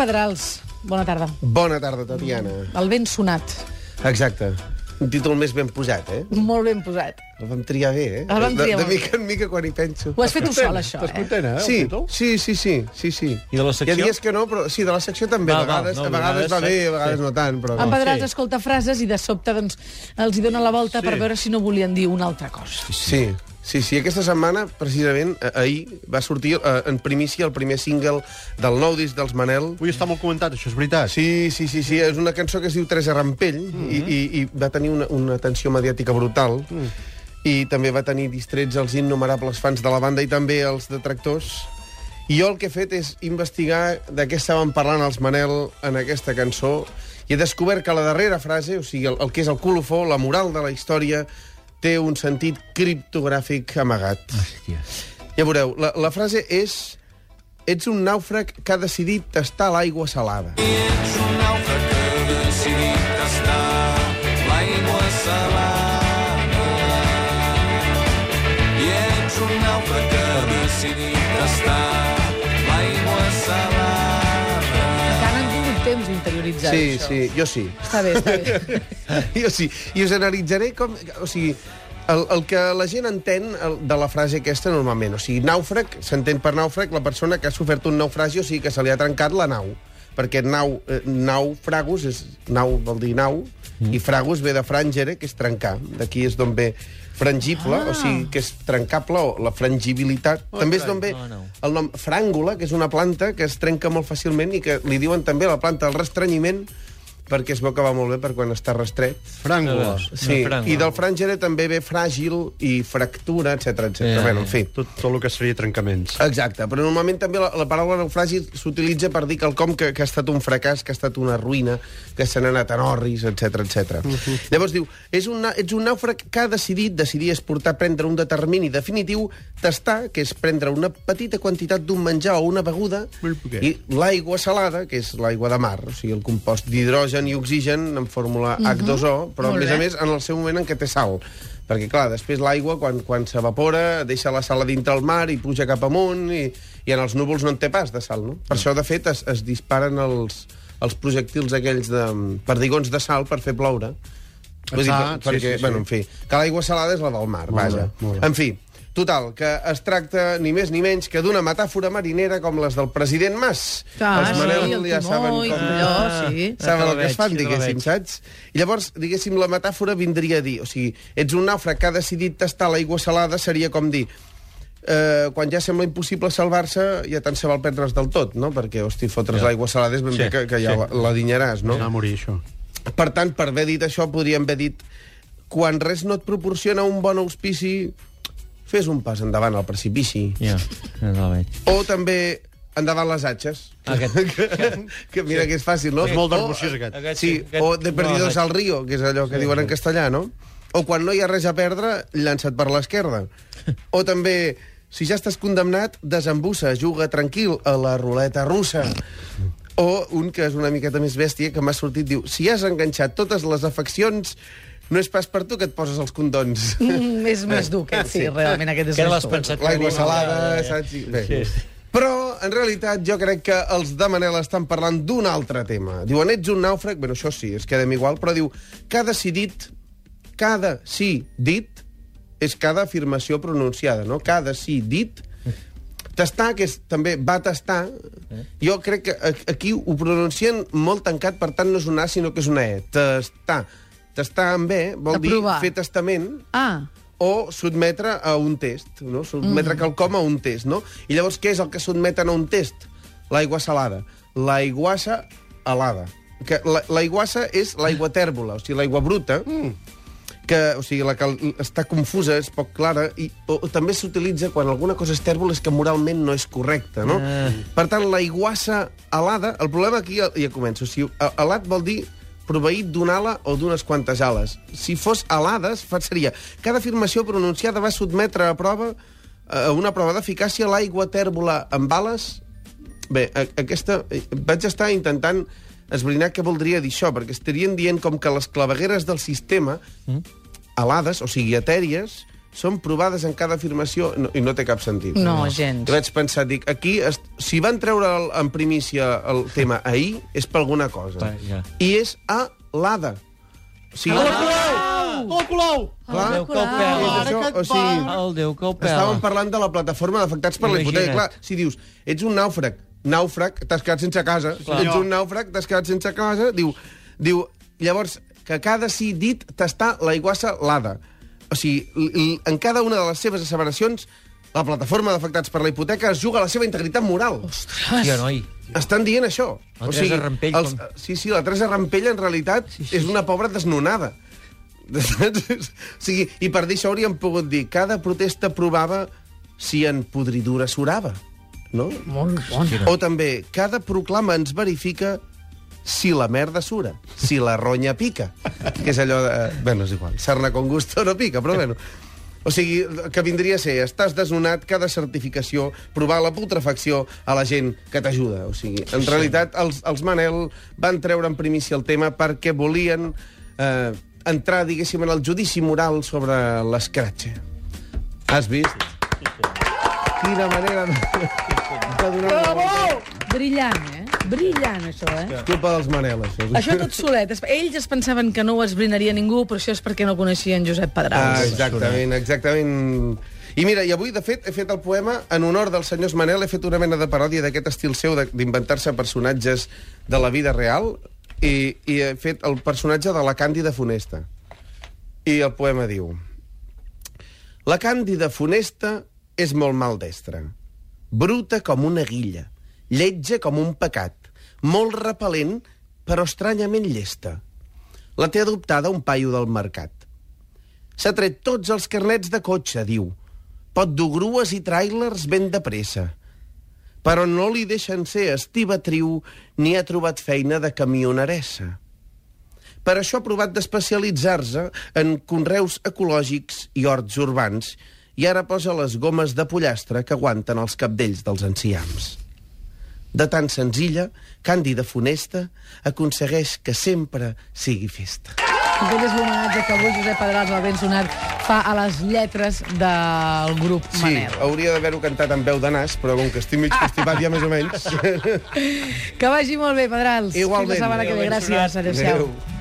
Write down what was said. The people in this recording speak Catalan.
Pedrals, bona tarda. Bona tarda, Tatiana. El ben sonat. Exacte. Un títol més ben posat, eh? Molt ben posat. El vam triar bé, eh? El vam triar de, de mica en mica quan hi penso. Ho has fet tu sol, això, Estàs eh? content, eh, Sí, sí, sí, sí, sí, sí. I de la secció? Hi ha dies que no, però sí, de la secció també. Va, vegades, no, a vegades va a vegades, bé, a sí. vegades no tant, però... En Pedrals sí. escolta frases i de sobte doncs, els hi dona la volta Sí. per veure si no volien dir una altra cosa. Sí, sí, sí. Aquesta setmana, precisament, ahir va sortir eh, en primícia el primer single del nou disc dels Manel, Avui està molt comentat, això és veritat. Sí, sí, sí, sí, és una cançó que es diu Teresa Rampell mm -hmm. i, i, i va tenir una, una atenció mediàtica brutal mm. i també va tenir distrets els innumerables fans de la banda i també els detractors. I jo el que he fet és investigar de què estaven parlant els Manel en aquesta cançó i he descobert que la darrera frase, o sigui, el, el que és el colofó, la moral de la història, té un sentit criptogràfic amagat. Hòstia. Ja veureu, la, la frase és... Ets un nàufrag que ha decidit tastar l'aigua salada. Ets un nàufrag Sí, això. sí, jo sí. Està bé, està bé. jo sí. I us analitzaré com... O sigui, el, el que la gent entén de la frase aquesta normalment. O sigui, nàufrag, s'entén per nàufrag la persona que ha sofert un naufragi, o sigui, que se li ha trencat la nau. Perquè nau, eh, nau fragus, és, nau vol dir nau, mm. i fragus ve de frangere, que és trencar. D'aquí és d'on ve frangible, ah. o sigui, que és trencable, o la frangibilitat. Oh, també és d'on ve no, no. el nom fràngula, que és una planta que es trenca molt fàcilment i que li diuen també la planta del restrenyiment perquè es veu que va molt bé per quan està restret. Fràngula. Sí, fràngula. i del fràngere també ve fràgil i fractura, etc etc. Ja, bueno, en fi. Tot, tot el que seria trencaments. Exacte, però normalment també la, la paraula naufragi s'utilitza per dir quelcom que, que ha estat un fracàs, que ha estat una ruïna, que se n'ha anat en orris, etc etc. Uh -huh. Llavors diu, és un, ets un nàufrag que ha decidit, decidir és portar a prendre un determini definitiu, tastar, que és prendre una petita quantitat d'un menjar o una beguda, i l'aigua salada, que és l'aigua de mar, o sigui, el compost d'hidrogen i oxigen en fórmula H2O, però a Molt més a bé. més en el seu moment en què té sal. Perquè, clar, després l'aigua, quan, quan s'evapora, deixa la sal a dintre el mar i puja cap amunt, i, i en els núvols no en té pas de sal, no? Per això, de fet, es, es disparen els, els projectils aquells de perdigons de sal per fer ploure. Vull dir, Ah, per, sí, perquè, sí, sí. bueno, en fi, que l'aigua salada és la del mar, Molt vaja. bé, molt bé. En fi, total, que es tracta ni més ni menys que d'una metàfora marinera com les del president Mas. Ah, Els sí, Manel el ja saben com... allò, sí. Saben Ja el que es fan, ja diguéssim, saps? I llavors, diguéssim, la metàfora vindria a dir... O sigui, ets un nàufrag que ha decidit tastar l'aigua salada, seria com dir... Eh, quan ja sembla impossible salvar-se, ja tant se val perdre's del tot, no? Perquè, hosti, fotre's Ja. l'aigua salada és ben Sí, bé que, que ja sí. la, la dinyaràs, no? No? Va morir, això. Per tant, per haver dit això, podríem haver dit quan res no et proporciona un bon auspici, fes un pas endavant al precipici. Ja, ja la veig. O també endavant les atxes. Aquest. que, que mira que és fàcil, no? És molt d'arbociós, aquest. Aquest Sí, aquest- o de perdidos no, al río, que és allò que Sí, diuen sí. en castellà, no? O quan no hi ha res a perdre, llança't per l'esquerda. O també, si ja estàs condemnat, desembussa, juga tranquil a la ruleta russa. O un que és una miqueta més bèstia, que m'ha sortit, diu, si has enganxat totes les afeccions, no és pas per tu que et poses els condons. Mm, és més dur, aquest, sí, realment, aquest és Que més dur. pensat que L'aigua salada, Ja, ja, ja. saps? Bé. Sí, sí. Però, en realitat, jo crec que els de Manel estan parlant d'un altre tema. Diuen, ets un nàufrag? Bueno, això sí, es quedem igual, però diu, cada decidit, cada sí dit, és cada afirmació pronunciada, no? Cada sí dit, tastar, que és, també va tastar, jo crec que aquí ho pronuncien molt tancat, per tant no és una A, sinó que és una E. Tastar. Tastar amb B vol Aprovar. dir fer testament, Ah, o sotmetre a un test, no? sotmetre mm. quelcom a un test, no? I llavors què és el que sotmeten a un test? L'aigua salada. L'aiguassa helada. Que la- l'aiguassa és l'aigua tèrbola, o sigui, l'aigua bruta, mm. que, o sigui, la que està confusa, és poc clara, i o, o també s'utilitza quan alguna cosa és tèrbola és que moralment no és correcta, no? Ah. Per tant, l'aiguassa helada, el problema aquí ja, ja començo, o sigui, a- helat vol dir proveït d'una ala o d'unes quantes ales. Si fos alades, seria cada afirmació pronunciada va sotmetre a prova a una prova d'eficàcia l'aigua tèrbola amb ales. Bé, aquesta... eh, Vaig estar intentant esbrinar què voldria dir això, perquè estarien dient com que les clavegueres del sistema, mm. alades, o sigui, etèries, són provades en cada afirmació no, i no té cap sentit. No, gens. I vaig pensar, dic, aquí es si van treure el, en primícia el tema ahir, és per alguna cosa. Va, ja. I és a l'Ada. O sigui, Oh, Colau! clar, Déu que el pela. això, o sigui, El Déu que el estàvem parlant de la plataforma d'afectats per la hipoteca. Clar, si dius, ets un nàufrag, nàufrag, t'has quedat sense casa. Clar. Ets un nàufrag, t'has quedat sense casa. Diu, diu, llavors, que cada sí dit t'està la iguassa l'ada. O sigui, en cada una de les seves asseveracions, la plataforma d'afectats per la hipoteca es juga la seva integritat moral. Hòstia, noi. Estan dient això. La Teresa Rampell, com- Sí, sí, la Teresa Rampell en realitat sí, sí. és una pobra desnonada. o sigui, I per dir això hauríem pogut dir cada protesta provava si en podridura surava. No? Molt bon. O també, cada proclama ens verifica si la merda sura, si la ronya pica. Que és allò de... Bueno, és igual, sarna con gusto no pica, però bueno. O sigui, que vindria a ser, estàs desnonat, cada certificació, provar la putrefacció a la gent que t'ajuda. O sigui, en realitat, els, els Manel van treure en primícia el tema perquè volien eh, entrar, diguéssim, en el judici moral sobre l'escratxa. Has vist? Quina manera de, de donar volta. Brillant, eh? Brillant, això, eh? És culpa dels Manel, això. Això tot solet. Ells es pensaven que no ho esbrinaria ningú, però això és perquè no coneixien Josep Ah, Pedrals. exactament, exactament. I mira, i avui, de fet, he fet el poema en honor dels senyors Manel, he fet una mena de paròdia d'aquest estil seu de- d'inventar-se personatges de la vida real i, i he fet el personatge de la Càndida Funesta. I el poema diu... La Càndida Funesta és molt maldestra, bruta com una guilla, lletja com un pecat, molt repel·lent, però estranyament llesta. La té adoptada un paio del mercat. S'ha tret tots els carnets de cotxe, diu. Pot dur grues i tràilers ben de pressa. Però no li deixen ser estivatriu ni ha trobat feina de camioneressa. Per això ha provat d'especialitzar-se en conreus ecològics i horts urbans i ara posa les gomes de pollastre que aguanten els capdells dels enciams. De tan senzilla, Càndida Funesta aconsegueix que sempre sigui festa. Aquest és l'homenatge que avui Josep Pedrals, el ben sonat, fa a les lletres del grup Sí, Manel. hauria d'haver-ho cantat amb veu de nas, però com que estic mig constipat ja més o menys... Que vagi molt bé, Pedrals. Igualment. Fins la setmana que ve. Gràcies. Adéu-siau. Adéu.